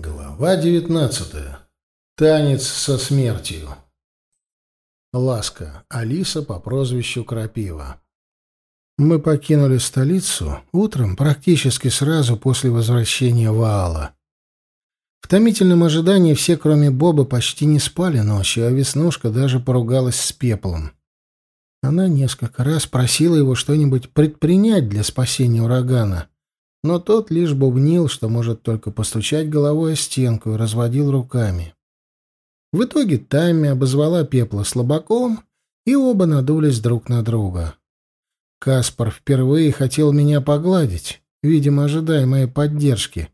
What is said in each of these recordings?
Глава девятнадцатая. Танец со смертью. Ласка. Алиса по прозвищу Крапива. Мы покинули столицу утром практически сразу после возвращения Ваала. В томительном ожидании все, кроме Боба, почти не спали ночью, а Веснушка даже поругалась с Пеплом. Она несколько раз просила его что-нибудь предпринять для спасения урагана — но тот лишь бубнил, что может только постучать головой о стенку, и разводил руками. В итоге Тамми обозвала пепла слабаком, и оба надулись друг на друга. Каспар впервые хотел меня погладить, видимо, ожидая моей поддержки,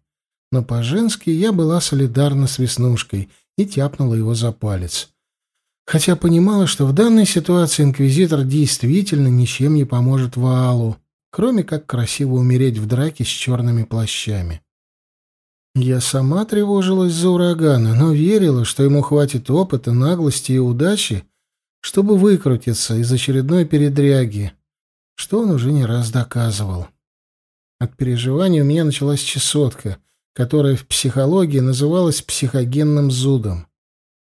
но по-женски я была солидарна с Веснушкой и тяпнула его за палец. Хотя понимала, что в данной ситуации инквизитор действительно ничем не поможет Ваалу, кроме как красиво умереть в драке с черными плащами. Я сама тревожилась за урагана, но верила, что ему хватит опыта, наглости и удачи, чтобы выкрутиться из очередной передряги, что он уже не раз доказывал. От переживаний у меня началась чесотка, которая в психологии называлась психогенным зудом.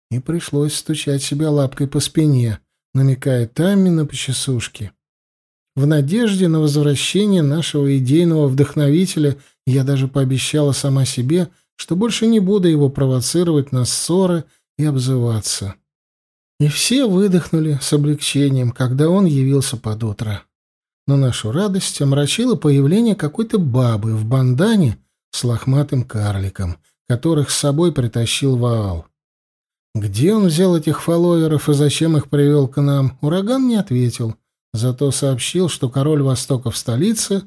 И пришлось стучать себя лапкой по спине, намекая Тамми на почесушки. В надежде на возвращение нашего идейного вдохновителя я даже пообещала сама себе, что больше не буду его провоцировать на ссоры и обзываться. И все выдохнули с облегчением, когда он явился под утро. Но нашу радость омрачило появление какой-то бабы в бандане с лохматым карликом, которых с собой притащил Ваал. Где он взял этих фолловеров и зачем их привел к нам, ураган не ответил — Зато сообщил, что король Востока в столице,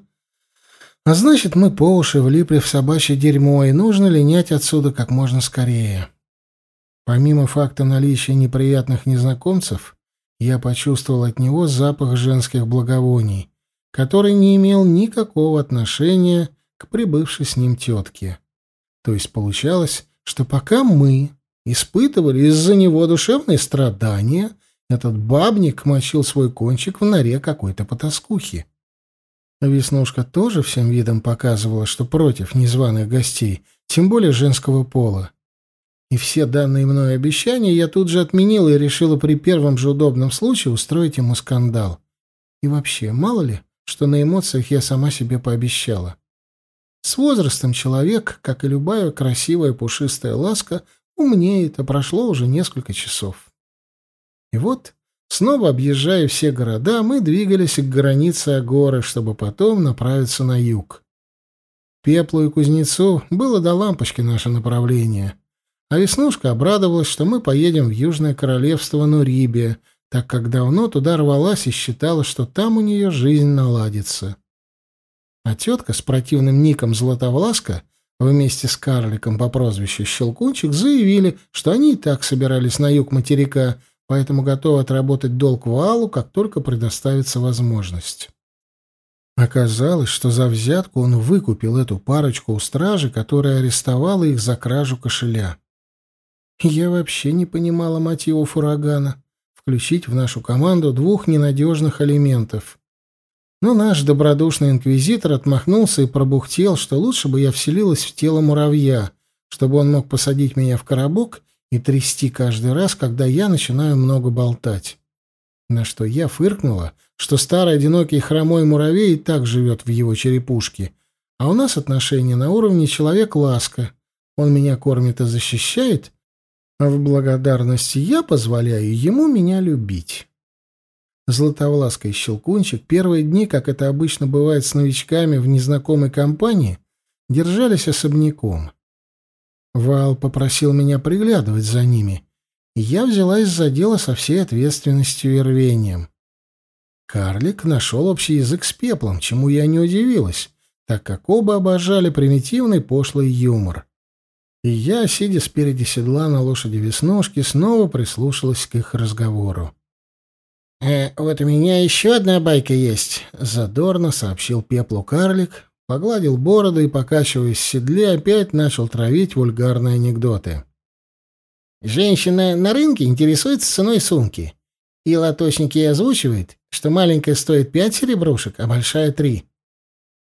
а значит, мы по уши влипли в собачье дерьмо, и нужно линять отсюда как можно скорее. Помимо факта наличия неприятных незнакомцев, я почувствовал от него запах женских благовоний, который не имел никакого отношения к прибывшей с ним тетке. То есть получалось, что пока мы испытывали из-за него душевные страдания — этот бабник мочил свой кончик в норе какой-то потаскухи. Веснушка тоже всем видом показывала, что против незваных гостей, тем более женского пола. И все данные мной обещания я тут же отменила и решила при первом же удобном случае устроить ему скандал. И вообще, мало ли, что на эмоциях я сама себе пообещала. С возрастом человек, как и любая красивая пушистая ласка, умнеет, а прошло уже несколько часов. И вот, снова объезжая все города, мы двигались к границе Агоры, чтобы потом направиться на юг. Пеплу и Кузнецу было до лампочки наше направление, а Веснушка обрадовалась, что мы поедем в Южное Королевство Нурибия, так как давно туда рвалась и считала, что там у нее жизнь наладится. А тетка с противным ником Златовласка вместе с карликом по прозвищу Щелкунчик заявили, что они и так собирались на юг материка, поэтому готов отработать долг Валу, как только предоставится возможность. Оказалось, что за взятку он выкупил эту парочку у стражи, которая арестовала их за кражу кошеля. Я вообще не понимала мотивов урагана включить в нашу команду двух ненадежных элементов. Но наш добродушный инквизитор отмахнулся и пробухтел, что лучше бы я вселилась в тело муравья, чтобы он мог посадить меня в коробок и трясти каждый раз, когда я начинаю много болтать. На что я фыркнула, что старый одинокий хромой муравей и так живет в его черепушке, а у нас отношения на уровне человек-ласка. Он меня кормит и защищает, а в благодарность я позволяю ему меня любить. Златовласка и Щелкунчик первые дни, как это обычно бывает с новичками в незнакомой компании, держались особняком. Вал попросил меня приглядывать за ними, и я взялась за дело со всей ответственностью и рвением. Карлик нашел общий язык с пеплом, чему я не удивилась, так как оба обожали примитивный пошлый юмор. И я, сидя спереди седла на лошади Веснушки, снова прислушалась к их разговору. «Э, «Вот у меня еще одна байка есть», — задорно сообщил пеплу карлик, погладил бороду и, покачиваясь в седле, опять начал травить вульгарные анекдоты. Женщина на рынке интересуется ценой сумки. И лоточник ей озвучивает, что маленькая стоит пять серебрушек, а большая — три.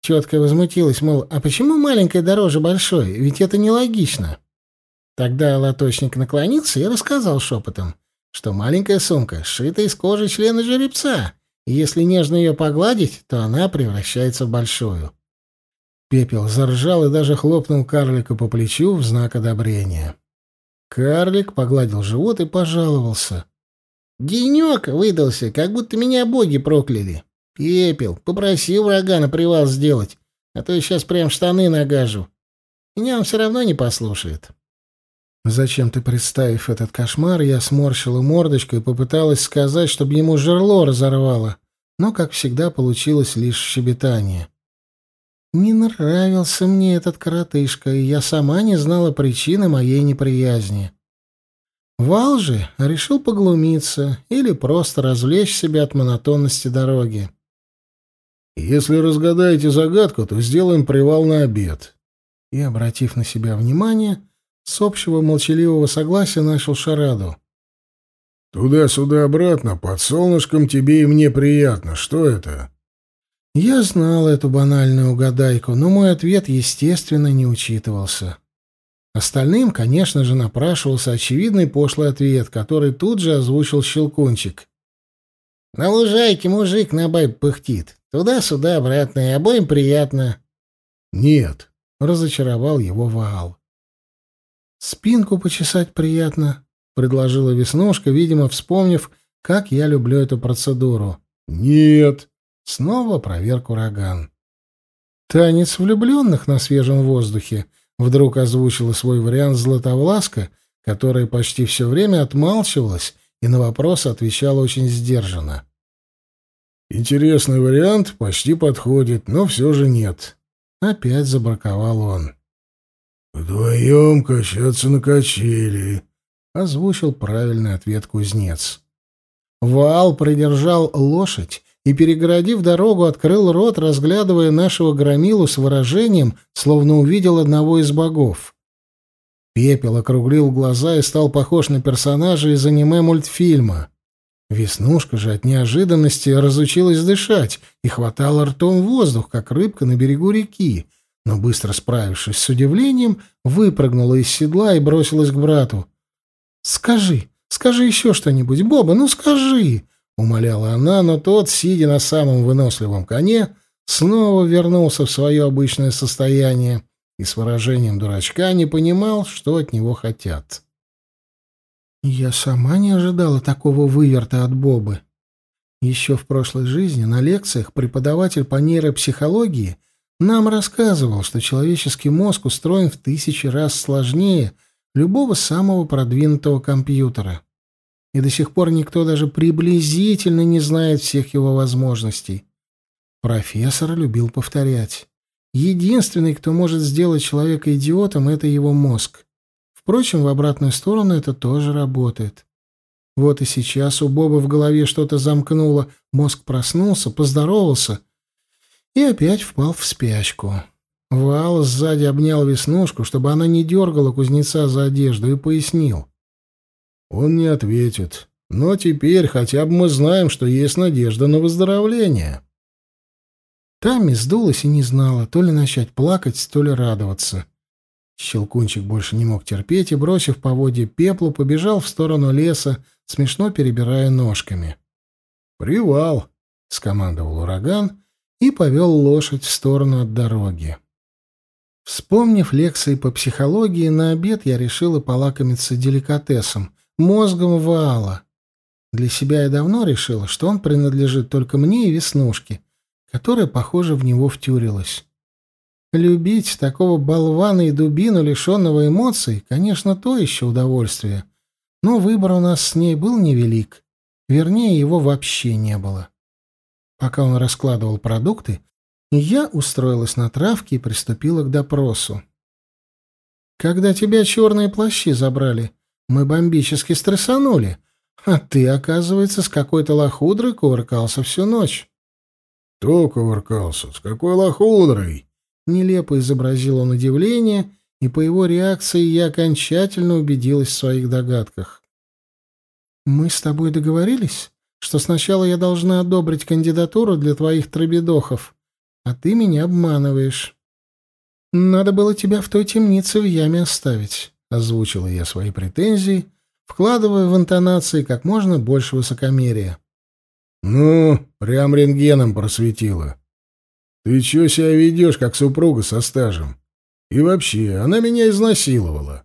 Четко возмутилась, мол, а почему маленькая дороже большой? Ведь это нелогично. Тогда лоточник наклонился и рассказал шепотом, что маленькая сумка сшита из кожи члена жеребца, и если нежно ее погладить, то она превращается в большую. Пепел заржал и даже хлопнул карлика по плечу в знак одобрения. Карлик погладил живот и пожаловался. «Денек выдался, как будто меня боги прокляли. Пепел, попроси врага на привал сделать, а то я сейчас прям штаны нагажу. Меня он все равно не послушает». Зачем-то представив этот кошмар, я сморщила мордочку и попыталась сказать, чтобы ему жерло разорвало, но, как всегда, получилось лишь щебетание. Не нравился мне этот коротышка, и я сама не знала причины моей неприязни. Вал же решил поглумиться или просто развлечь себя от монотонности дороги. «Если разгадаете загадку, то сделаем привал на обед». И, обратив на себя внимание, с общего молчаливого согласия начал шараду. «Туда-сюда обратно, под солнышком тебе и мне приятно. Что это?» Я знал эту банальную угадайку, но мой ответ, естественно, не учитывался. Остальным, конечно же, напрашивался очевидный пошлый ответ, который тут же озвучил Щелкунчик. «На лужайке мужик на байб пыхтит. Туда-сюда, обратно, и обоим приятно». «Нет», — разочаровал его Ваал. «Спинку почесать приятно», — предложила Веснушка, видимо, вспомнив, как я люблю эту процедуру. «Нет», Снова проверк ураган. «Танец влюбленных на свежем воздухе», — вдруг озвучила свой вариант Златовласка, которая почти все время отмалчивалась и на вопросы отвечала очень сдержанно. «Интересный вариант, почти подходит, но все же нет». Опять забраковал он. «Вдвоем качаться на качели», — озвучил правильный ответ кузнец. Вал придержал лошадь и, перегородив дорогу, открыл рот, разглядывая нашего громилу с выражением, словно увидел одного из богов. Пепел округлил глаза и стал похож на персонажа из аниме-мультфильма. Веснушка же от неожиданности разучилась дышать и хватала ртом воздух, как рыбка на берегу реки, но, быстро справившись с удивлением, выпрыгнула из седла и бросилась к брату. «Скажи, скажи еще что-нибудь, Боба, ну скажи!» — умоляла она, но тот, сидя на самом выносливом коне, снова вернулся в свое обычное состояние и с выражением дурачка не понимал, что от него хотят. Я сама не ожидала такого выверта от Бобы. Еще в прошлой жизни на лекциях преподаватель по нейропсихологии нам рассказывал, что человеческий мозг устроен в тысячи раз сложнее любого самого продвинутого компьютера и до сих пор никто даже приблизительно не знает всех его возможностей. Профессор любил повторять. Единственный, кто может сделать человека идиотом, это его мозг. Впрочем, в обратную сторону это тоже работает. Вот и сейчас у Боба в голове что-то замкнуло, мозг проснулся, поздоровался и опять впал в спячку. Вал сзади обнял Веснушку, чтобы она не дергала кузнеца за одежду, и пояснил. Он не ответит. Но теперь хотя бы мы знаем, что есть надежда на выздоровление. Тамми сдулась и не знала, то ли начать плакать, то ли радоваться. Щелкунчик больше не мог терпеть и, бросив поводье пеплу, побежал в сторону леса, смешно перебирая ножками. «Привал!» — скомандовал ураган и повел лошадь в сторону от дороги. Вспомнив лекции по психологии, на обед я решила полакомиться деликатесом, мозгом Ваала. Для себя я давно решила, что он принадлежит только мне и Веснушке, которая, похоже, в него втюрилась. Любить такого болвана и дубину, лишенного эмоций, конечно, то еще удовольствие. Но выбор у нас с ней был невелик. Вернее, его вообще не было. Пока он раскладывал продукты, я устроилась на травке и приступила к допросу. «Когда тебя черные плащи забрали, мы бомбически стрессанули, а ты, оказывается, с какой-то лохудрой кувыркался всю ночь. — Кто кувыркался? С какой лохудрой? Нелепо изобразил он удивление, и по его реакции я окончательно убедилась в своих догадках. «Мы с тобой договорились, что сначала я должна одобрить кандидатуру для твоих требедохов, а ты меня обманываешь. Надо было тебя в той темнице в яме оставить, озвучила я свои претензии, вкладывая в интонации как можно больше высокомерия. Ну, прям рентгеном просветила. Ты чё себя ведешь, как супруга со стажем? И вообще, она меня изнасиловала.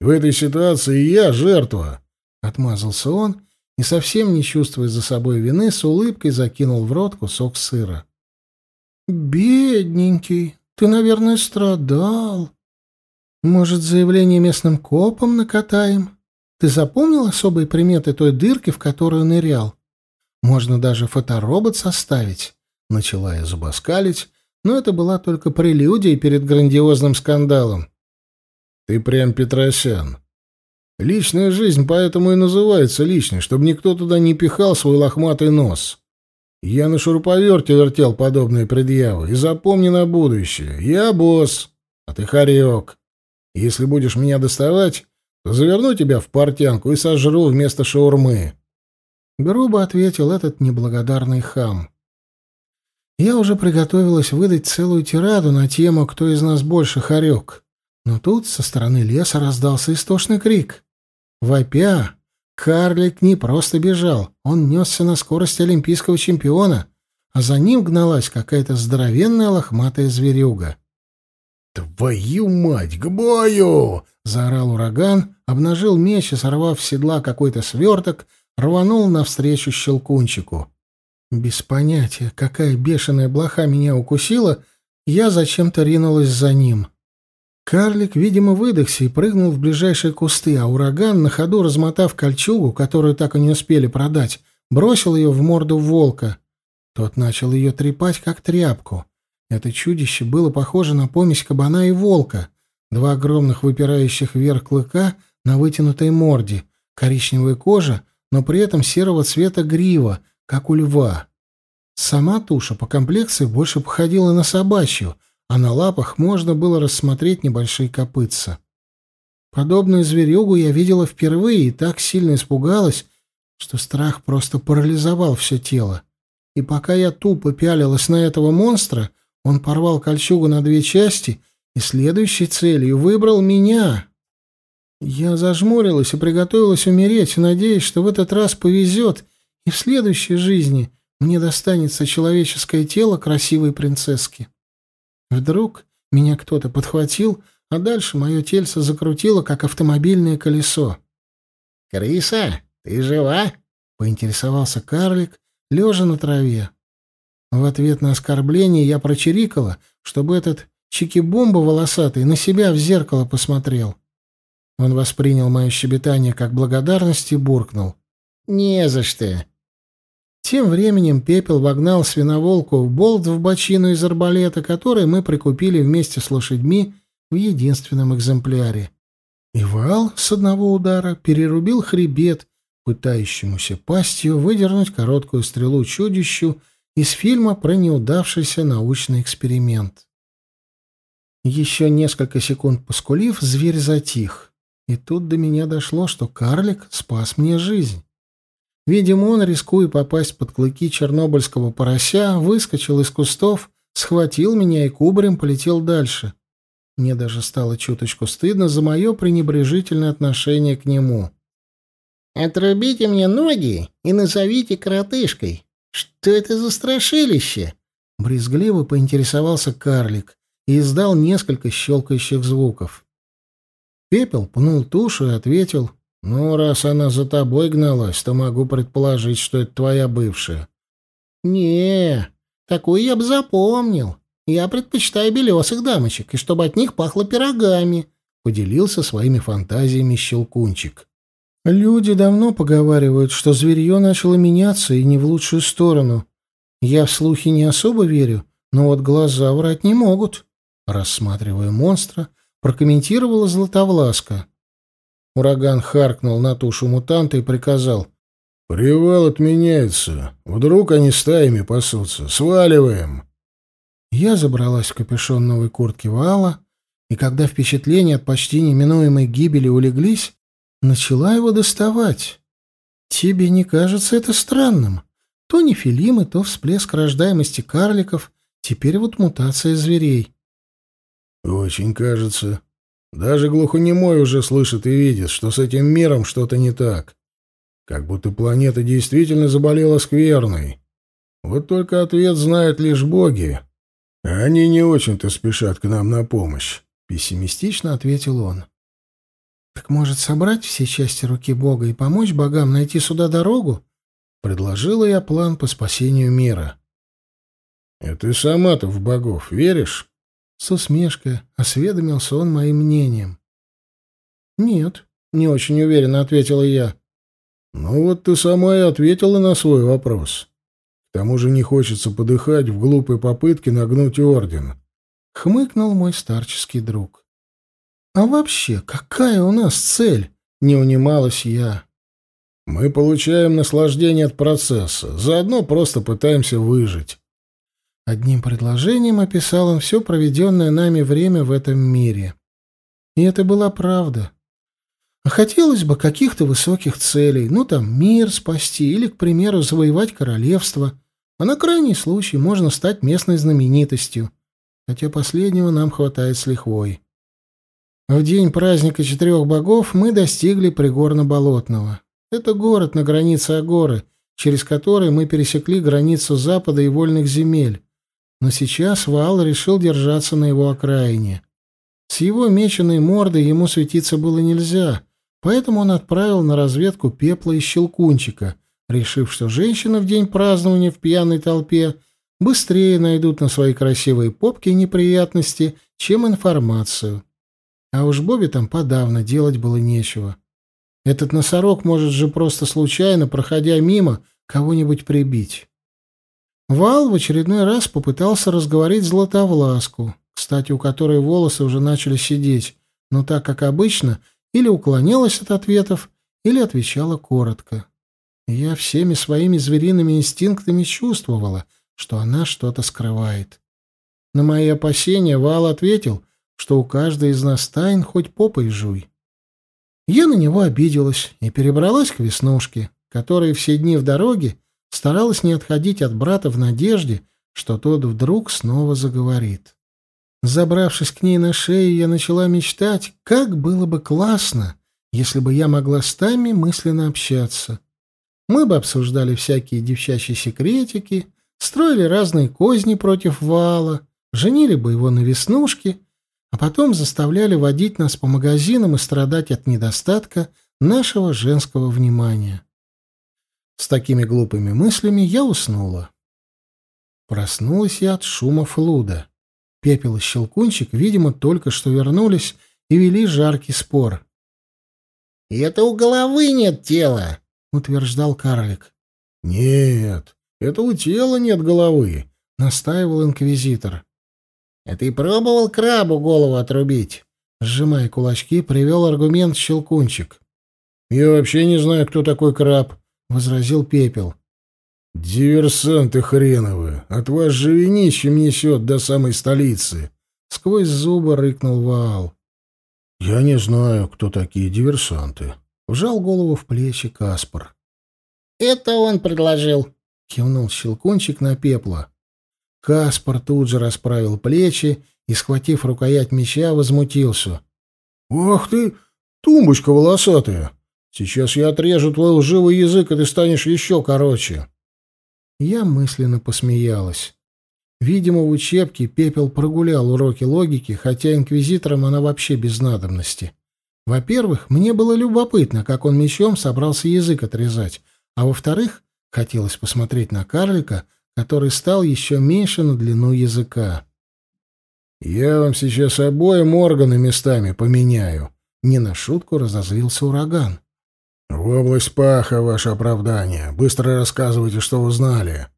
В этой ситуации я жертва. Отмазался он и, совсем не чувствуя за собой вины, с улыбкой закинул в рот кусок сыра. «Бедненький, ты, наверное, страдал. Может, заявление местным копам накатаем? Ты запомнил особые приметы той дырки, в которую нырял? Можно даже фоторобот составить». Начала я зубоскалить, но это была только прелюдия перед грандиозным скандалом. «Ты прям Петросян. Личная жизнь поэтому и называется личной, чтобы никто туда не пихал свой лохматый нос. Я на шуруповерте вертел подобные предъявы, и запомни на будущее. Я босс, а ты хорек. Если будешь меня доставать, то заверну тебя в портянку и сожру вместо шаурмы». Грубо ответил этот неблагодарный хам. Я уже приготовилась выдать целую тираду на тему «Кто из нас больше хорек?». Но тут со стороны леса раздался истошный крик. Вопя, карлик не просто бежал, он несся на скорость олимпийского чемпиона, а за ним гналась какая-то здоровенная лохматая зверюга. «Твою мать, к бою!» — заорал ураган, обнажил меч и, сорвав с седла какой-то сверток, рванул навстречу щелкунчику. Без понятия, какая бешеная блоха меня укусила, я зачем-то ринулась за ним. Карлик, видимо, выдохся и прыгнул в ближайшие кусты, а ураган, на ходу размотав кольчугу, которую так и не успели продать, бросил ее в морду волка. Тот начал ее трепать, как тряпку. Это чудище было похоже на помесь кабана и волка. Два огромных выпирающих вверх клыка на вытянутой морде, коричневая кожа, но при этом серого цвета грива, как у льва. Сама туша по комплекции больше походила на собачью — а на лапах можно было рассмотреть небольшие копытца. Подобную зверюгу я видела впервые и так сильно испугалась, что страх просто парализовал все тело. И пока я тупо пялилась на этого монстра, он порвал кольчугу на две части и следующей целью выбрал меня. Я зажмурилась и приготовилась умереть, надеясь, что в этот раз повезет, и в следующей жизни мне достанется человеческое тело красивой принцесски. Вдруг меня кто-то подхватил, а дальше мое тельце закрутило, как автомобильное колесо. «Крыса, ты жива?» — поинтересовался карлик, лежа на траве. В ответ на оскорбление я прочирикала, чтобы этот чики-бомба волосатый на себя в зеркало посмотрел. Он воспринял мое щебетание как благодарность и буркнул. «Не за что. Тем временем Пепел вогнал свиноволку в болт в бочину из арбалета, который мы прикупили вместе с лошадьми в единственном экземпляре. И вал с одного удара перерубил хребет, пытающемуся пастью выдернуть короткую стрелу чудищу из фильма про неудавшийся научный эксперимент. Еще несколько секунд поскулив, зверь затих. И тут до меня дошло, что карлик спас мне жизнь. Видимо, он, рискуя попасть под клыки чернобыльского порося, выскочил из кустов, схватил меня и кубарем полетел дальше. Мне даже стало чуточку стыдно за мое пренебрежительное отношение к нему. «Отрубите мне ноги и назовите коротышкой. Что это за страшилище?» Брезгливо поинтересовался карлик и издал несколько щелкающих звуков. Пепел пнул тушу и ответил «Ну, раз она за тобой гналась, то могу предположить, что это твоя бывшая». «Не, такую я бы запомнил. Я предпочитаю белесых дамочек, и чтобы от них пахло пирогами», — поделился своими фантазиями Щелкунчик. «Люди давно поговаривают, что зверье начало меняться и не в лучшую сторону. Я в слухи не особо верю, но вот глаза врать не могут», — рассматривая монстра, прокомментировала Златовласка. Ураган харкнул на тушу мутанта и приказал. «Привал отменяется. Вдруг они стаями пасутся. Сваливаем!» Я забралась в капюшон новой куртки Вала, и когда впечатления от почти неминуемой гибели улеглись, начала его доставать. Тебе не кажется это странным? То нефилимы, то всплеск рождаемости карликов, Теперь вот мутация зверей. Очень кажется. Даже глухонемой уже слышит и видит, что с этим миром что-то не так. Как будто планета действительно заболела скверной. Вот только ответ знают лишь боги. Они не очень-то спешат к нам на помощь, — пессимистично ответил он. «Так может собрать все части руки Бога и помочь богам найти сюда дорогу?» Предложила я план по спасению мира. «А ты сама-то в богов веришь?» С усмешкой осведомился он моим мнением. «Нет», — не очень уверенно ответила я. «Ну вот ты сама и ответила на свой вопрос. К тому же не хочется подыхать в глупой попытке нагнуть орден», — хмыкнул мой старческий друг. «А вообще, какая у нас цель?» — не унималась я. «Мы получаем наслаждение от процесса, заодно просто пытаемся выжить». Одним предложением описал он все проведенное нами время в этом мире. И это была правда. А хотелось бы каких-то высоких целей, ну там мир спасти или, к примеру, завоевать королевство, а на крайний случай можно стать местной знаменитостью, хотя последнего нам хватает с лихвой. В день праздника четырех богов мы достигли Пригорно-Болотного. Это город на границе Агоры, через который мы пересекли границу Запада и вольных земель. Но сейчас Ваал решил держаться на его окраине. С его меченой мордой ему светиться было нельзя, поэтому он отправил на разведку пепла и щелкунчика, решив, что женщины в день празднования в пьяной толпе быстрее найдут на свои красивые попки неприятности, чем информацию. А уж Бобби там подавно делать было нечего. Этот носорог может же просто случайно, проходя мимо, кого-нибудь прибить. Вал в очередной раз попытался разговорить Златовласку, кстати, у которой волосы уже начали сидеть, но так, как обычно, или уклонялась от ответов, или отвечала коротко. Я всеми своими звериными инстинктами чувствовала, что она что-то скрывает. На мои опасения Вал ответил, что у каждой из нас тайн хоть попой жуй. Я на него обиделась и перебралась к Веснушке, которая все дни в дороге старалась не отходить от брата в надежде, что тот вдруг снова заговорит. Забравшись к ней на шею, я начала мечтать, как было бы классно, если бы я могла с Тами мысленно общаться. Мы бы обсуждали всякие девчачьи секретики, строили разные козни против вала, женили бы его на веснушке а потом заставляли водить нас по магазинам и страдать от недостатка нашего женского внимания. С такими глупыми мыслями я уснула. Проснулась я от шума флуда. Пепел и Щелкунчик, видимо, только что вернулись и вели жаркий спор. «Это у головы нет тела», — утверждал карлик. «Нет, это у тела нет головы», — настаивал инквизитор. «А ты пробовал крабу голову отрубить?» Сжимая кулачки, привел аргумент Щелкунчик. «Я вообще не знаю, кто такой краб», — возразил Пепел. «Диверсанты хреновы! От вас живенищем несет до самой столицы!» Сквозь зубы рыкнул Ваал. «Я не знаю, кто такие диверсанты», — вжал голову в плечи Каспар. «Это он предложил», — кивнул Щелкунчик на Пепла. Каспар тут же расправил плечи и, схватив рукоять меча, возмутился. «Ах ты, тумбочка волосатая! Сейчас я отрежу твой лживый язык, и ты станешь еще короче!» Я мысленно посмеялась. Видимо, в учебке Пепел прогулял уроки логики, хотя инквизиторам она вообще без надобности. Во-первых, мне было любопытно, как он мечом собрался язык отрезать, а во-вторых, хотелось посмотреть на карлика, который стал еще меньше на длину языка. «Я вам сейчас обоим органы местами поменяю», — не на шутку разозлился ураган. «В область паха ваше оправдание. Быстро рассказывайте, что узнали».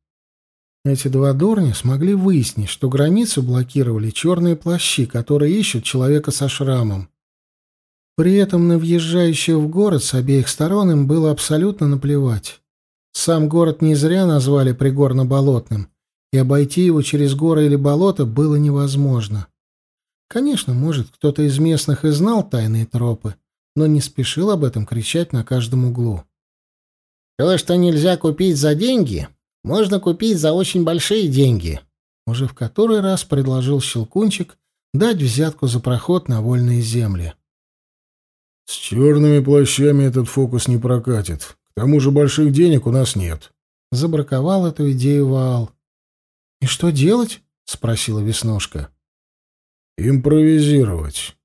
Эти два дурня смогли выяснить, что границу блокировали черные плащи, которые ищут человека со шрамом. При этом на въезжающих в город с обеих сторон им было абсолютно наплевать. Сам город не зря назвали Пригорно-болотным, и обойти его через горы или болото было невозможно. Конечно, может, кто-то из местных и знал тайные тропы, но не спешил об этом кричать на каждом углу. «То, что нельзя купить за деньги, можно купить за очень большие деньги», Уже в который раз предложил Щелкунчик дать взятку за проход на вольные земли. «С черными плащами этот фокус не прокатит. К тому же больших денег у нас нет». Забраковал эту идею Ваал. «И что делать?» — спросила Веснушка. «Импровизировать.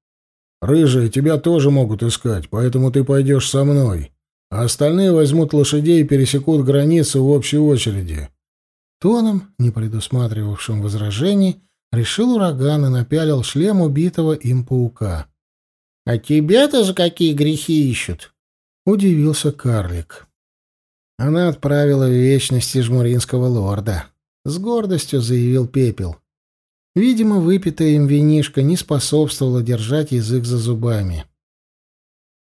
Рыжие тебя тоже могут искать, поэтому ты пойдешь со мной, а остальные возьмут лошадей и пересекут границу в общей очереди. Тоном, не предусматривавшим возражений, решил ураган и напялил шлем убитого им паука. — А тебя-то за какие грехи ищут? — удивился карлик. Она отправила в вечность жмуринского лорда. С гордостью заявил Пепел. Видимо, выпитая им винишка не способствовала держать язык за зубами.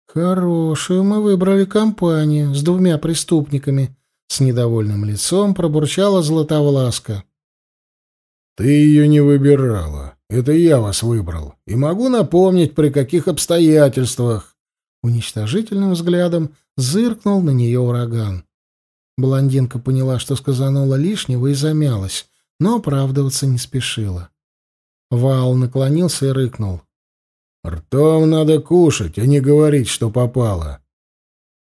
«Хорошую мы выбрали компанию с двумя преступниками», с недовольным лицом пробурчала Златовласка. «Ты ее не выбирала. Это я вас выбрал. И могу напомнить, при каких обстоятельствах». Уничтожительным взглядом зыркнул на нее ураган. Блондинка поняла, что сказанула лишнего, и замялась, но оправдываться не спешила. Вал наклонился и рыкнул. «Ртом надо кушать, а не говорить, что попало.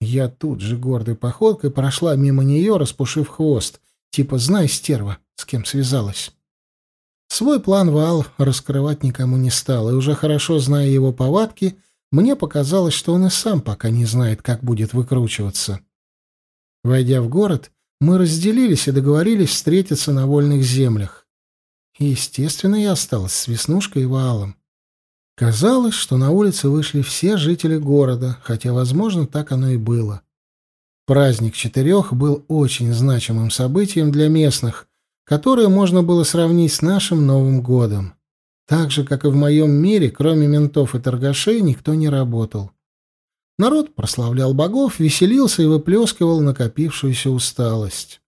Я тут же гордой походкой прошла мимо нее, распушив хвост. Типа, знай, стерва, с кем связалась. Свой план Вал раскрывать никому не стал, и уже хорошо зная его повадки, мне показалось, что он и сам пока не знает, как будет выкручиваться. Войдя в город, мы разделились и договорились встретиться на вольных землях. Естественно, я осталась с Веснушкой и Ваалом. Казалось, что на улице вышли все жители города, хотя, возможно, так оно и было. Праздник четырех был очень значимым событием для местных, которое можно было сравнить с нашим Новым годом. Так же, как и в моем мире, кроме ментов и торгашей, никто не работал. Народ прославлял богов, веселился и выплескивал накопившуюся усталость.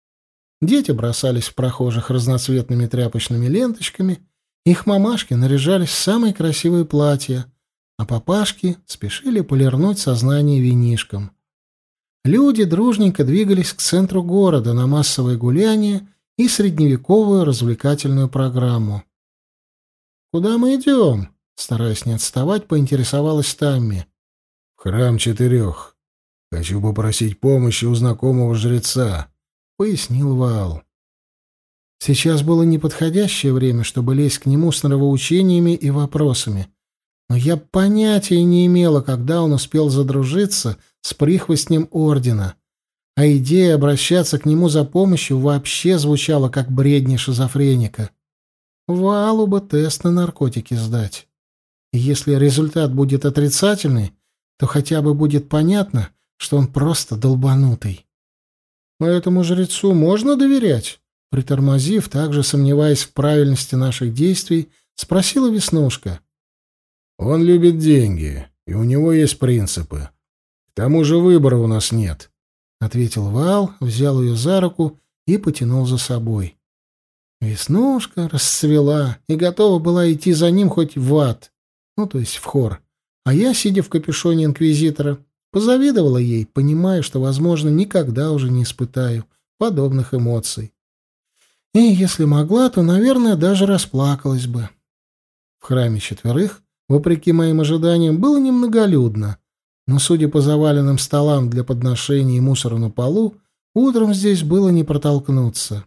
Дети бросались в прохожих разноцветными тряпочными ленточками — их мамашки наряжались в самые красивые платья, а папашки спешили полирнуть сознание винишком. Люди дружненько двигались к центру города на массовое гуляние и средневековую развлекательную программу. «Куда мы идем?» — стараясь не отставать, поинтересовалась Тамми. «В храм четырех. Хочу попросить помощи у знакомого жреца», — пояснил Вал. Сейчас было неподходящее время, чтобы лезть к нему с нравоучениями и вопросами. Но я понятия не имела, когда он успел задружиться с прихвостнем ордена. А идея обращаться к нему за помощью вообще звучала как бредни шизофреника. Валу бы тест на наркотики сдать. И если результат будет отрицательный, то хотя бы будет понятно, что он просто долбанутый. Но этому жрецу можно доверять? Притормозив, также сомневаясь в правильности наших действий, спросила Веснушка. «Он любит деньги, и у него есть принципы. К тому же выбора у нас нет», — ответил Вал, взял ее за руку и потянул за собой. Веснушка расцвела и готова была идти за ним хоть в ад, ну, то есть в хор. А я, сидя в капюшоне инквизитора, позавидовала ей, понимая, что, возможно, никогда уже не испытаю подобных эмоций. И если могла, то, наверное, даже расплакалась бы. В храме четверых, вопреки моим ожиданиям, было немноголюдно, но, судя по заваленным столам для подношений и мусору на полу, утром здесь было не протолкнуться.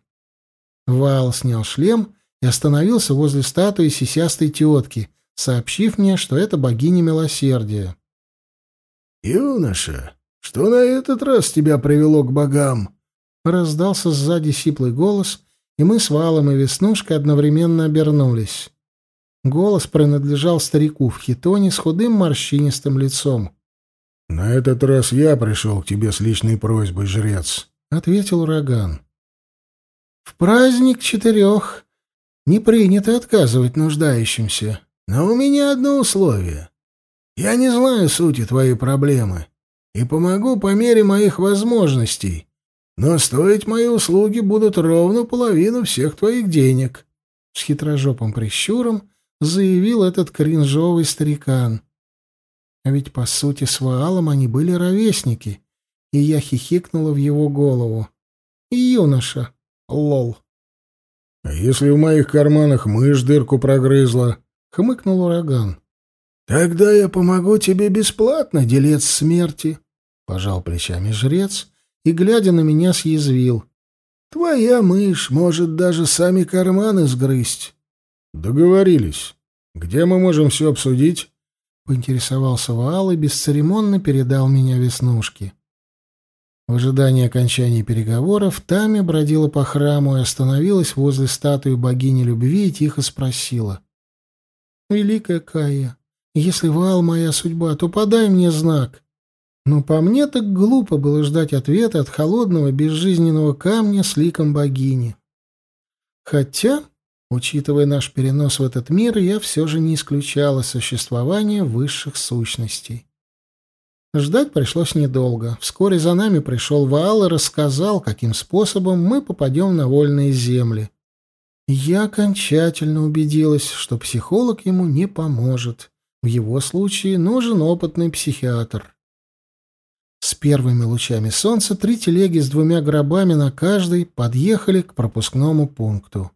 Вал снял шлем и остановился возле статуи сисястой тетки, сообщив мне, что это богиня милосердия. «Юноша, что на этот раз тебя привело к богам?» Раздался сзади сиплый голос, и мы с Валом и Веснушкой одновременно обернулись. Голос принадлежал старику в хитоне с худым морщинистым лицом. «На этот раз я пришел к тебе с личной просьбой, жрец», — ответил ураган. «В праздник четырех не принято отказывать нуждающимся, но у меня одно условие. Я не знаю сути твоей проблемы и помогу по мере моих возможностей, но стоить мои услуги будут ровно половину всех твоих денег. С хитрожопым прищуром заявил этот кринжовый старикан. А ведь, по сути, с Ваалом они были ровесники, и я хихикнула в его голову. Юноша, лол. Если в моих карманах мышь дырку прогрызла? Хмыкнул ураган. Тогда я помогу тебе бесплатно, делец смерти, пожал плечами жрец и, глядя на меня, съязвил. Твоя мышь может даже сами карманы сгрызть. Договорились. Где мы можем все обсудить? Поинтересовался Ваал и бесцеремонно передал меня веснушки. В ожидании окончания переговоров Тами бродила по храму и остановилась возле статуи богини любви и тихо спросила. «Великая Кая, если Ваал моя судьба, то подай мне знак». Но по мне так глупо было ждать ответа от холодного безжизненного камня с ликом богини. Хотя, учитывая наш перенос в этот мир, я все же не исключала существование высших сущностей. Ждать пришлось недолго. Вскоре за нами пришел Ваал и рассказал, каким способом мы попадем на вольные земли. Я окончательно убедилась, что психолог ему не поможет. В его случае нужен опытный психиатр. С первыми лучами солнца три телеги с двумя гробами на каждой подъехали к пропускному пункту.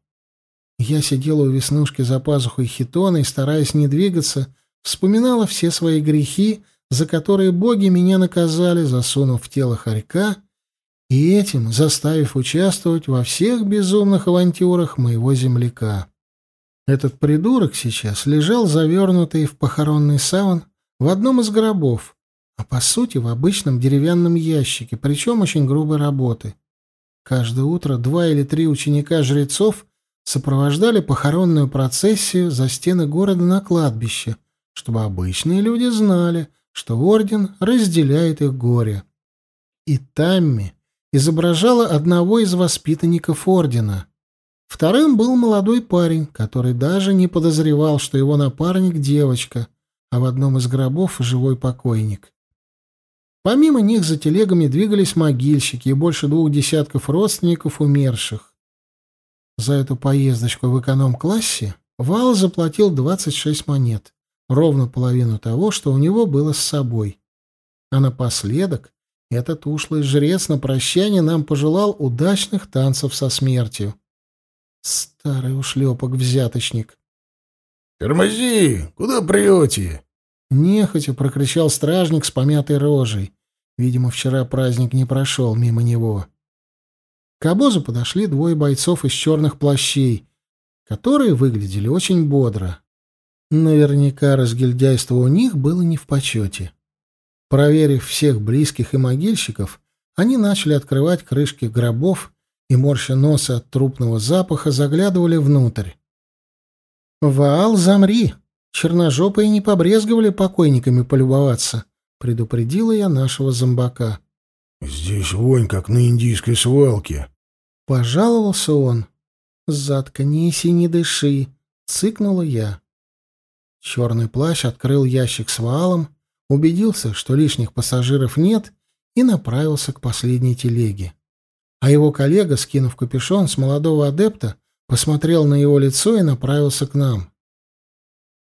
Я сидела у веснушки за пазухой хитона и, стараясь не двигаться, вспоминала все свои грехи, за которые боги меня наказали, засунув в тело хорька и этим заставив участвовать во всех безумных авантюрах моего земляка. Этот придурок сейчас лежал завернутый в похоронный саван в одном из гробов, а по сути в обычном деревянном ящике, причем очень грубой работы. Каждое утро два или три ученика-жрецов сопровождали похоронную процессию за стены города на кладбище, чтобы обычные люди знали — что орден разделяет их горе. И Тамми изображала одного из воспитанников ордена. Вторым был молодой парень, который даже не подозревал, что его напарник — девочка, а в одном из гробов — живой покойник. Помимо них за телегами двигались могильщики и больше двух десятков родственников умерших. За эту поездочку в эконом-классе Вал заплатил 26 монет ровно половину того, что у него было с собой. А напоследок этот ушлый жрец на прощание нам пожелал удачных танцев со смертью. Старый ушлепок-взяточник. «Тормози! Куда прете?» Нехотя прокричал стражник с помятой рожей. Видимо, вчера праздник не прошел мимо него. К обозу подошли двое бойцов из черных плащей, которые выглядели очень бодро. Наверняка разгильдяйство у них было не в почете. Проверив всех близких и могильщиков, они начали открывать крышки гробов и, морща носа от трупного запаха, заглядывали внутрь. «Ваал, замри! Черножопые не побрезговали покойниками полюбоваться», — предупредила я нашего зомбака. «Здесь вонь, как на индийской свалке», — пожаловался он. «Заткнись и не дыши», — цыкнула я. Черный плащ открыл ящик с валом, убедился, что лишних пассажиров нет, и направился к последней телеге. А его коллега, скинув капюшон с молодого адепта, посмотрел на его лицо и направился к нам.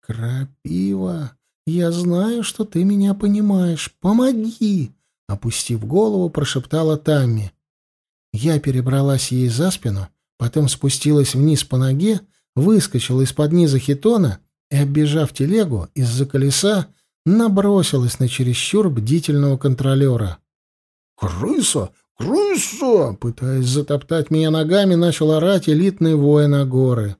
«Крапива, я знаю, что ты меня понимаешь. Помоги!» Опустив голову, прошептала Тамми. Я перебралась ей за спину, потом спустилась вниз по ноге, выскочила из-под низа хитона и, оббежав телегу, из-за колеса набросилась на чересчур бдительного контролера. «Крыса! Крыса!» Пытаясь затоптать меня ногами, начал орать элитный воин Агоры.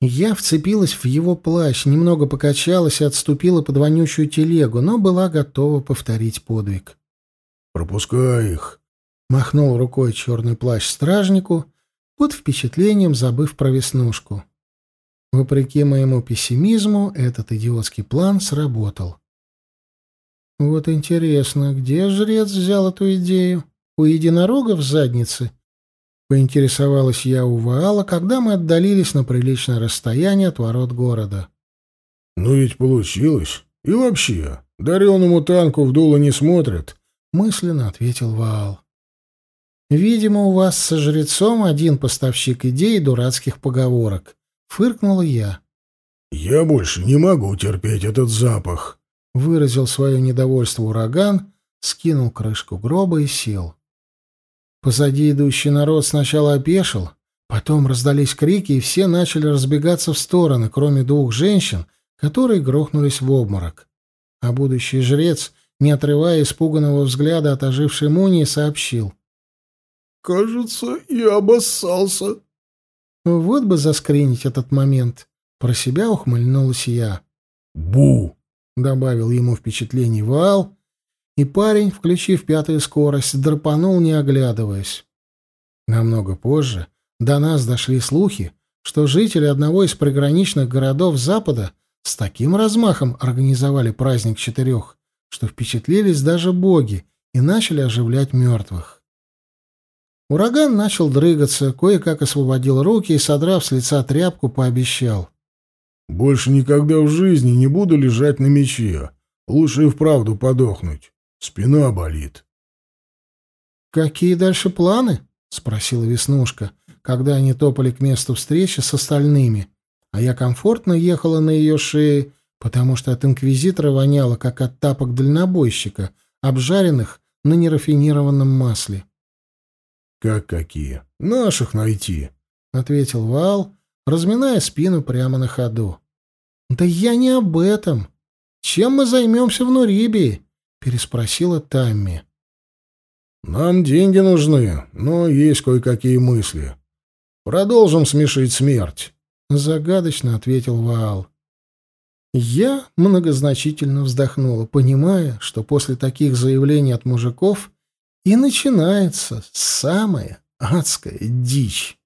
Я вцепилась в его плащ, немного покачалась и отступила под вонючую телегу, но была готова повторить подвиг. «Пропускай их!» — махнул рукой черный плащ стражнику, под впечатлением забыв про веснушку. Вопреки моему пессимизму, этот идиотский план сработал. Вот интересно, где жрец взял эту идею? У единорога в заднице? Поинтересовалась я у Ваала, когда мы отдалились на приличное расстояние от ворот города. «Ну ведь получилось. И вообще, дареному танку в дуло не смотрят», — мысленно ответил Ваал. «Видимо, у вас со жрецом один поставщик идей и дурацких поговорок. Фыркнула я. «Я больше не могу терпеть этот запах», — выразил свое недовольство ураган, скинул крышку гроба и сел. Позади идущий народ сначала опешил, Потом раздались крики, и все начали разбегаться в стороны, кроме двух женщин, которые грохнулись в обморок. А будущий жрец, не отрывая испуганного взгляда от ожившей Мунии, сообщил. «Кажется, я обоссался». Вот бы заскринить этот момент. Про себя ухмыльнулась я. «Бу!» — добавил ему впечатлений Вал, и парень, включив пятую скорость, драпанул, не оглядываясь. Намного позже до нас дошли слухи, что жители одного из приграничных городов Запада с таким размахом организовали праздник четырех, что впечатлились даже боги и начали оживлять мертвых. Ураган начал дрыгаться, кое-как освободил руки и, содрав с лица тряпку, пообещал. «Больше никогда в жизни не буду лежать на мече. Лучше и вправду подохнуть. Спина болит». «Какие дальше планы?» — спросила Веснушка, когда они топали к месту встречи с остальными, а я комфортно ехала на ее шее, потому что от инквизитора воняло, как от тапок дальнобойщика, обжаренных на нерафинированном масле. «Как какие? Наших найти», — ответил Вал, разминая спину прямо на ходу. «Да я не об этом. Чем мы займемся в Нурибии?» — переспросила Тамми. «Нам деньги нужны, но есть кое-какие мысли. Продолжим смешить смерть», — загадочно ответил Ваал. Я многозначительно вздохнула, понимая, что после таких заявлений от мужиков и начинается самая адская дичь.